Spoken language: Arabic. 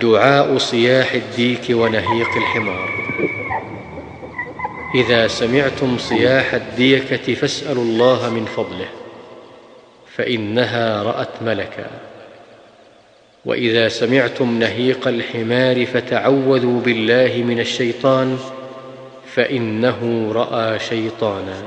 دعاء صياح الديك ونهيق الحمار. إذا سمعتم صياح الديكة فاسألوا الله من فضله فإنها رأت ملكا. وإذا سمعتم نهيق الحمار فتعوذوا بالله من الشيطان فإنه رأى شيطانا.